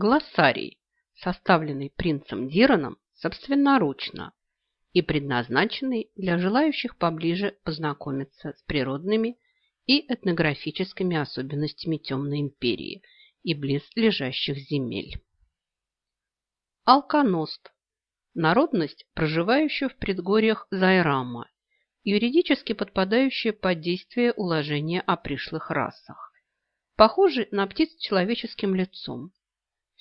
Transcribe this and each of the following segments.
Глоссарий, составленный принцем Дираном собственноручно и предназначенный для желающих поближе познакомиться с природными и этнографическими особенностями Темной империи и близлежащих земель. Алконост – народность, проживающая в предгорьях Зайрама, юридически подпадающая под действие уложения о пришлых расах, похожий на птиц с человеческим лицом.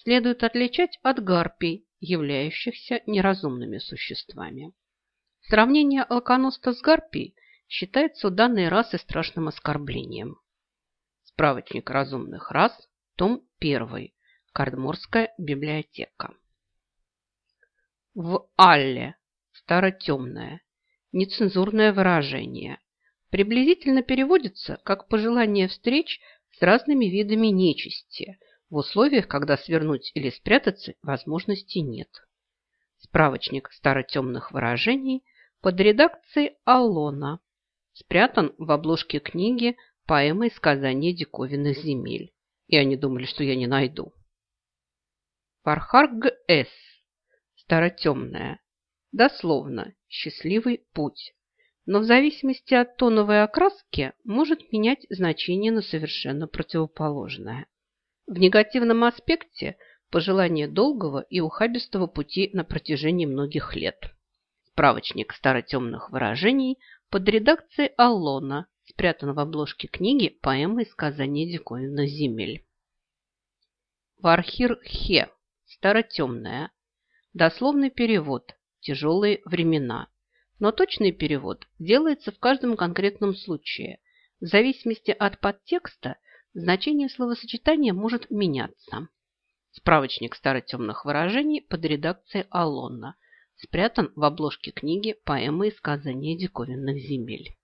Следует отличать от гарпий, являющихся неразумными существами. Сравнение алконоста с гарпией считается у данной расы страшным оскорблением. Справочник разумных рас, том 1, Кардморская библиотека. В Алле, старотемное, нецензурное выражение, приблизительно переводится как пожелание встреч с разными видами нечисти в условиях, когда свернуть или спрятаться возможности нет. Справочник старотемных выражений под редакцией Аллона спрятан в обложке книги поэмы и сказания диковинных земель. И они думали, что я не найду. Фархарг С. Старотемная. Дословно «счастливый путь». Но в зависимости от тоновой окраски может менять значение на совершенно противоположное. В негативном аспекте пожелание долгого и ухабистого пути на протяжении многих лет. Справочник старотемных выражений – под редакцией Аллона, спрятан в обложке книги поэмы и сказания диковинных земель. Вархир Хе. Старотемная. Дословный перевод. Тяжелые времена. Но точный перевод делается в каждом конкретном случае. В зависимости от подтекста значение словосочетания может меняться. Справочник старотемных выражений под редакцией Аллона – спрятан в обложке книги поэмы и сказания диковинных земель.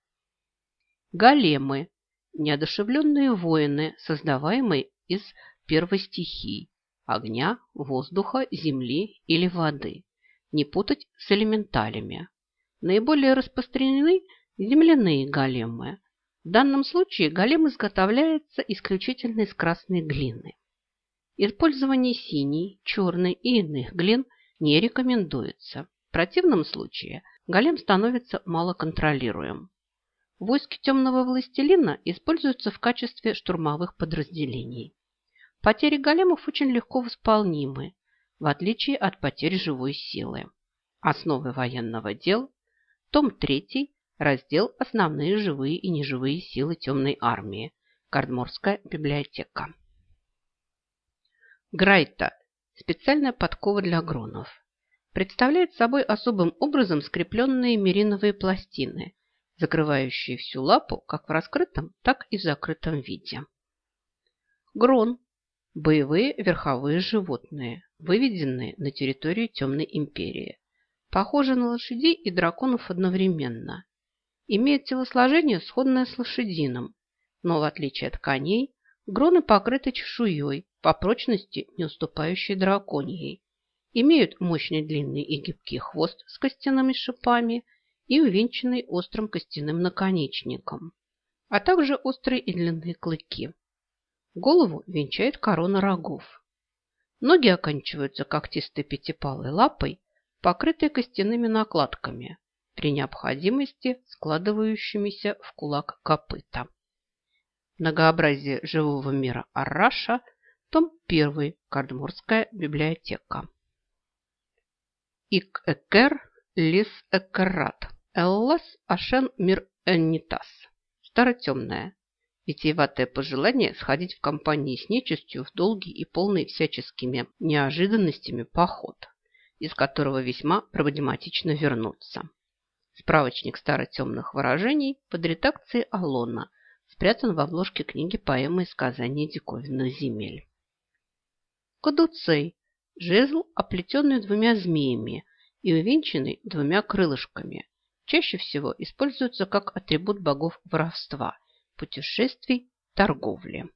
Големы – неодушевленные воины, создаваемые из первой стихии – огня, воздуха, земли или воды. Не путать с элементалями. Наиболее распространены земляные големы. В данном случае голем изготовляется исключительно из красной глины. Использование синей, черной и иных глин не рекомендуется. В противном случае голем становится малоконтролируем. Войски темного властелина используются в качестве штурмовых подразделений. Потери големов очень легко восполнимы, в отличие от потерь живой силы. Основы военного дела, том 3, раздел «Основные живые и неживые силы темной армии», Кардморская библиотека. Грайта Специальная подкова для гронов. Представляет собой особым образом скрепленные мериновые пластины, закрывающие всю лапу как в раскрытом, так и в закрытом виде. Грон – боевые верховые животные, выведенные на территорию Темной империи. Похожи на лошадей и драконов одновременно. Имеют телосложение, сходное с лошадиным, но в отличие от коней, гроны покрыты чешуей, по прочности не уступающие драконьей. Имеют мощный длинный и гибкий хвост с костяными шипами и увенчанный острым костяным наконечником, а также острые и длинные клыки. Голову венчает корона рогов. Ноги оканчиваются когтистой пятипалой лапой, покрытой костяными накладками, при необходимости складывающимися в кулак копыта. Многообразие живого мира Арраша – том 1. Кардмурская библиотека. Ик-экер лис экерат. Эллас ашен мир эннитас. Старотемная. Витиеватое пожелание сходить в компании с нечистью в долгий и полный всяческими неожиданностями поход, из которого весьма проблематично вернуться. Справочник старотемных выражений под редакцией Алона спрятан в обложке книги поэмы и сказания диковинных земель. Кадуцей – жезл, оплетенный двумя змеями и увенчанный двумя крылышками. Чаще всего используется как атрибут богов воровства, путешествий, торговли.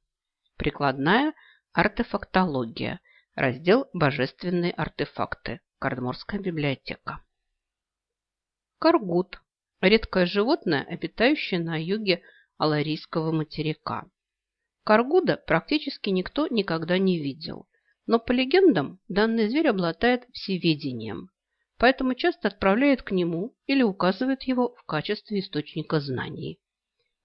Прикладная артефактология. Раздел «Божественные артефакты». Кардморская библиотека. Каргут – редкое животное, обитающее на юге Аларийского материка. Каргуда практически никто никогда не видел – Но по легендам данный зверь обладает всеведением, поэтому часто отправляет к нему или указывает его в качестве источника знаний.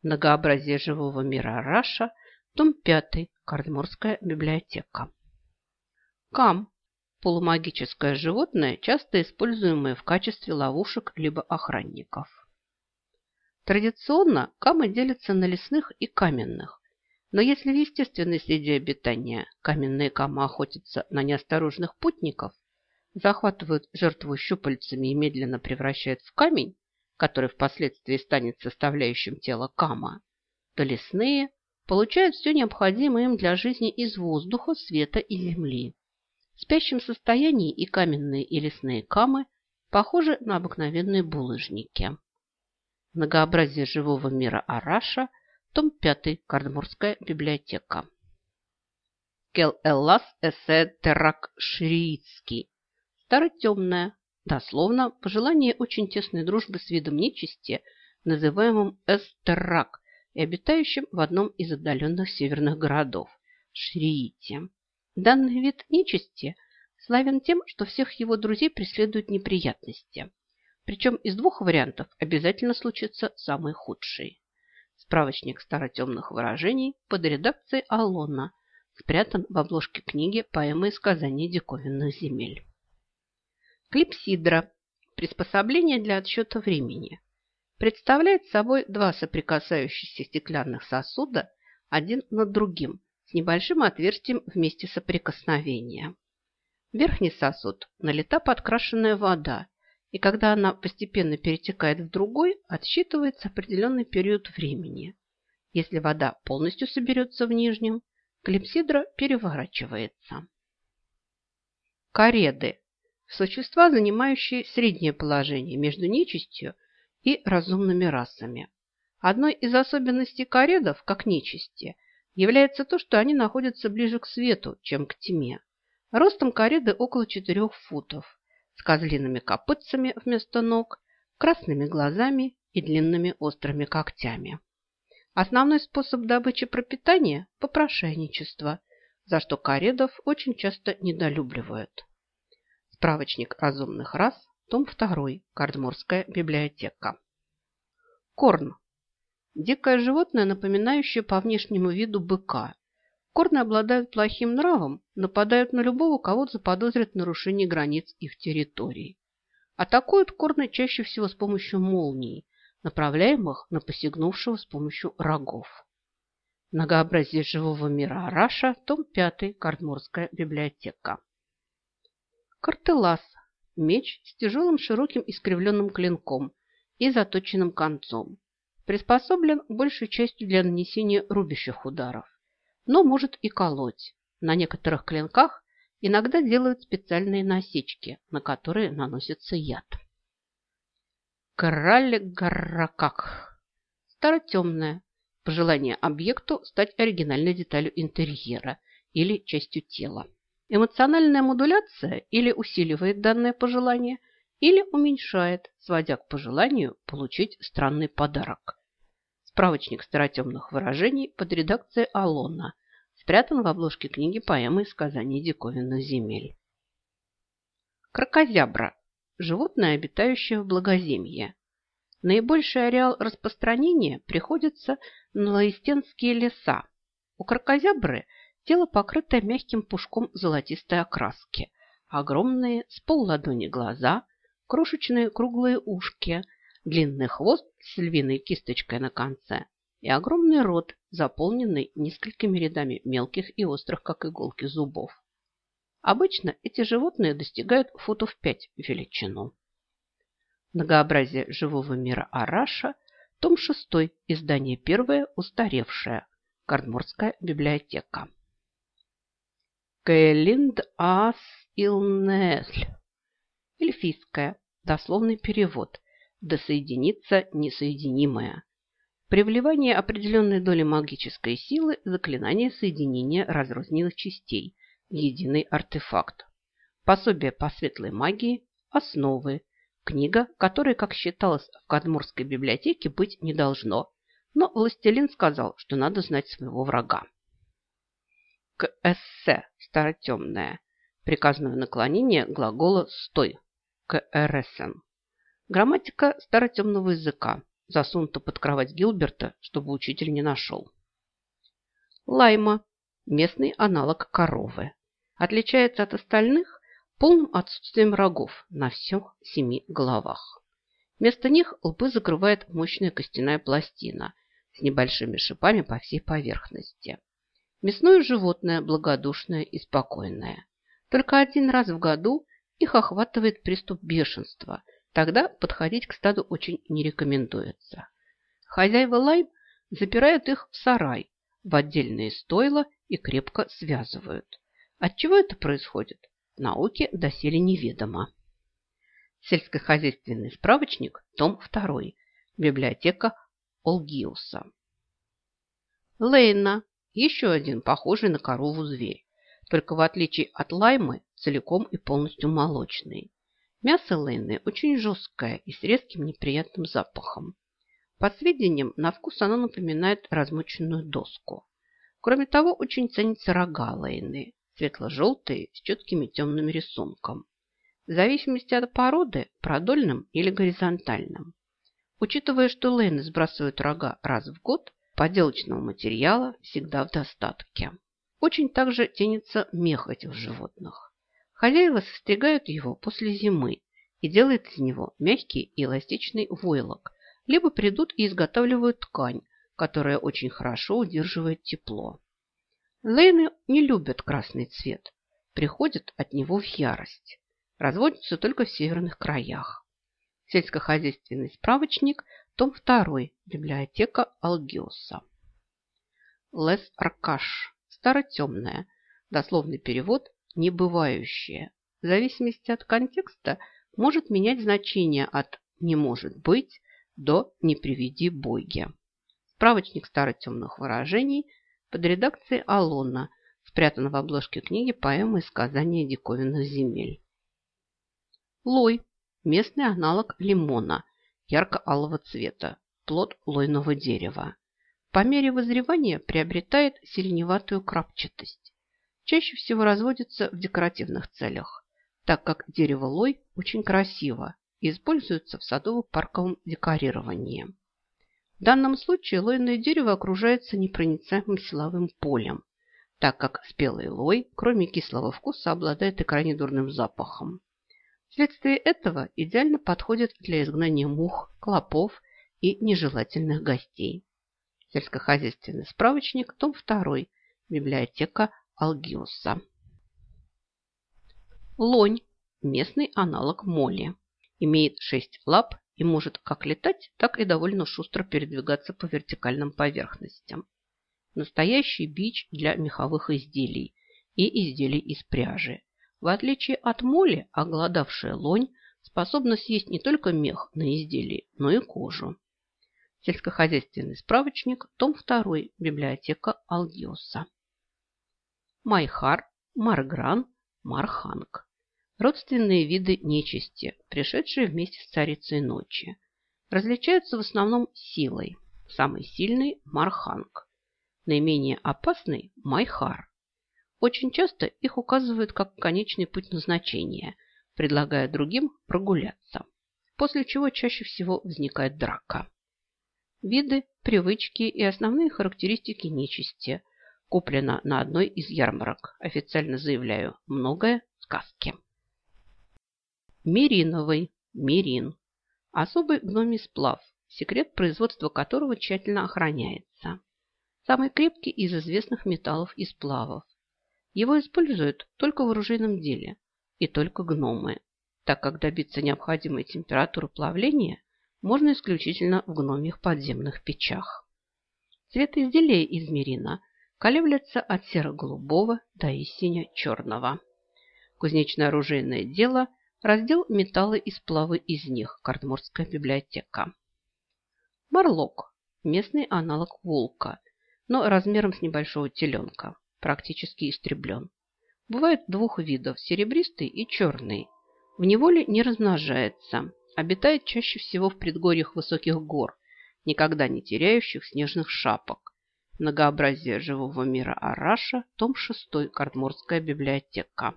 Многообразие живого мира Раша, том 5, Кардморская библиотека. Кам – полумагическое животное, часто используемое в качестве ловушек либо охранников. Традиционно камы делятся на лесных и каменных, но если в естественной среде обитания каменные камы охотятся на неосторожных путников, захватывают жертву щупальцами и медленно превращают в камень, который впоследствии станет составляющим тела кама, то лесные получают все необходимое им для жизни из воздуха, света и земли. В спящем состоянии и каменные, и лесные камы похожи на обыкновенные булыжники. Многообразие живого мира Араша, том 5, Кардмурская библиотека. Кел Эллас эссе террак шриитский. Старотемная, дословно, пожелание очень тесной дружбы с видом нечисти, называемым Эстеррак и обитающим в одном из отдаленных северных городов – Шриите. Данный вид нечисти славен тем, что всех его друзей преследуют неприятности – причем из двух вариантов обязательно случится самый худший. Справочник старотемных выражений под редакцией Аллона спрятан в обложке книги поэмы и сказаний диковинных земель. Клипсидра – приспособление для отсчета времени. Представляет собой два соприкасающихся стеклянных сосуда один над другим небольшим отверстием в месте соприкосновения. верхний сосуд налита подкрашенная вода и когда она постепенно перетекает в другой, отсчитывается определенный период времени. Если вода полностью соберется в нижнем, клипсидра переворачивается. Кареды – существа, занимающие среднее положение между нечистью и разумными расами. Одной из особенностей каредов, как нечисти, является то, что они находятся ближе к свету, чем к тьме. Ростом кареды около 4 футов, с козлиными копытцами вместо ног, красными глазами и длинными острыми когтями. Основной способ добычи пропитания – попрошайничество, за что каредов очень часто недолюбливают. Справочник разумных рас, том 2, Кардморская библиотека. Корн – дикое животное, напоминающее по внешнему виду быка, Корны обладают плохим нравом, нападают на любого, кого заподозрят в нарушении границ их территории. Атакуют корны чаще всего с помощью молний, направляемых на посягнувшего с помощью рогов. Многообразие живого мира Араша, том 5, Кардморская библиотека. Картелас – меч с тяжелым широким искривленным клинком и заточенным концом. Приспособлен большей частью для нанесения рубящих ударов но может и колоть. На некоторых клинках иногда делают специальные насечки, на которые наносится яд. Краль-гарракак. Старотемная. Пожелание объекту стать оригинальной деталью интерьера или частью тела. Эмоциональная модуляция или усиливает данное пожелание, или уменьшает, сводя к пожеланию получить странный подарок. Справочник старотемных выражений под редакцией Алона спрятан в обложке книги поэмы и сказаний диковинных земель. Крокозябра – животное, обитающее в благоземье. Наибольший ареал распространения приходится на лаистенские леса. У крокозябры тело покрытое мягким пушком золотистой окраски, огромные с полладони глаза, крошечные круглые ушки – длинный хвост с львиной кисточкой на конце и огромный рот, заполненный несколькими рядами мелких и острых, как иголки, зубов. Обычно эти животные достигают футов 5 в величину. Многообразие живого мира Араша, том 6, издание первое, устаревшее, Кардморская библиотека. Кэлинд ас илнесль. Эльфийская, дословный перевод, досоединиться несоединимое. При вливании определенной доли магической силы заклинание соединения разрозненных частей единый артефакт. Пособие по светлой магии, основы, книга, которой, как считалось в Кадмурской библиотеке, быть не должно, но властелин сказал, что надо знать своего врага. КСС старотемное. Приказное наклонение глагола «стой» КРСН. Грамматика старотемного языка, засунута под кровать Гилберта, чтобы учитель не нашел. Лайма – местный аналог коровы. Отличается от остальных полным отсутствием рогов на всех семи головах. Вместо них лбы закрывает мощная костяная пластина с небольшими шипами по всей поверхности. Мясное животное благодушное и спокойное. Только один раз в году их охватывает приступ бешенства. Тогда подходить к стаду очень не рекомендуется. Хозяева лайм запирают их в сарай, в отдельные стойла и крепко связывают. От чего это происходит? Науке доселе неведомо. Сельскохозяйственный справочник, том 2, библиотека Олгиуса. Лейна, еще один похожий на корову зверь только в отличие от лаймы целиком и полностью молочный. Мясо лейны очень жесткое и с резким неприятным запахом. По сведениям, на вкус оно напоминает размоченную доску. Кроме того, очень ценятся рога лейны, светло-желтые с четкими темным рисунком. В зависимости от породы, продольным или горизонтальным. Учитывая, что лейны сбрасывают рога раз в год, поделочного материала всегда в достатке. Очень также тянется мех этих животных. Хозяева состригают его после зимы и делают из него мягкий и эластичный войлок, либо придут и изготавливают ткань, которая очень хорошо удерживает тепло. Лейны не любят красный цвет, приходят от него в ярость. Разводятся только в северных краях. Сельскохозяйственный справочник, том 2, библиотека Алгиоса. Лес Аркаш старо-темное, дословный перевод «небывающее». В зависимости от контекста может менять значение от «не может быть» до «не приведи боги». Справочник старо-темных выражений под редакцией Алона спрятан в обложке книги поэмы и сказания диковинных земель. Лой – местный аналог лимона ярко-алого цвета, плод лойного дерева по мере вызревания приобретает сиреневатую крапчатость. Чаще всего разводится в декоративных целях, так как дерево лой очень красиво и используется в садово-парковом декорировании. В данном случае лойное дерево окружается непроницаемым силовым полем, так как спелый лой, кроме кислого вкуса, обладает и крайне дурным запахом. Вследствие этого идеально подходит для изгнания мух, клопов и нежелательных гостей. Сельскохозяйственный справочник, том 2, библиотека Алгиуса. Лонь – местный аналог моли. Имеет шесть лап и может как летать, так и довольно шустро передвигаться по вертикальным поверхностям. Настоящий бич для меховых изделий и изделий из пряжи. В отличие от моли, оголодавшая лонь способна съесть не только мех на изделии, но и кожу. Сельскохозяйственный справочник, том 2, библиотека Алгиоса. Майхар, Маргран, Марханг. Родственные виды нечисти, пришедшие вместе с царицей ночи. Различаются в основном силой. Самый сильный – Марханг. Наименее опасный – Майхар. Очень часто их указывают как конечный путь назначения, предлагая другим прогуляться, после чего чаще всего возникает драка виды, привычки и основные характеристики нечисти. Куплено на одной из ярмарок. Официально заявляю, многое сказки. Мириновый. Мирин. Особый гномий сплав, секрет производства которого тщательно охраняется. Самый крепкий из известных металлов и сплавов. Его используют только в оружейном деле и только гномы, так как добиться необходимой температуры плавления можно исключительно в гномьих подземных печах. Цвет изделия из мерина колеблется от серо-голубого до сине-черного. Кузнечное оружейное дело – раздел металлы и сплавы из них, Кардморская библиотека. Марлок – местный аналог волка, но размером с небольшого теленка, практически истреблен. Бывает двух видов – серебристый и черный. В неволе не размножается – Обитает чаще всего в предгорьях высоких гор, никогда не теряющих снежных шапок. Многообразие живого мира Араша, том 6, Кардморская библиотека.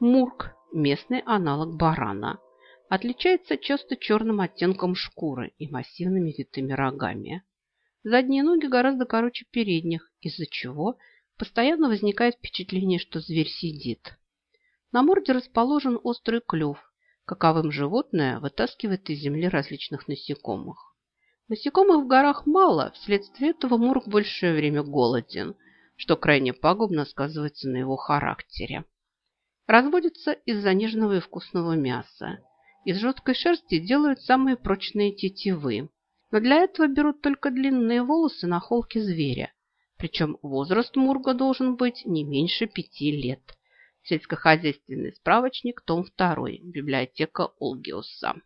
Мурк – местный аналог барана. Отличается часто черным оттенком шкуры и массивными витыми рогами. Задние ноги гораздо короче передних, из-за чего постоянно возникает впечатление, что зверь сидит. На морде расположен острый клюв, каковым животное вытаскивает из земли различных насекомых. Насекомых в горах мало, вследствие этого Мурк большее время голоден, что крайне пагубно сказывается на его характере. Разводится из-за нежного и вкусного мяса. Из жесткой шерсти делают самые прочные тетивы. Но для этого берут только длинные волосы на холке зверя. Причем возраст Мурга должен быть не меньше пяти лет. Сельскохозяйственный справочник, том 2, библиотека Олгиуса.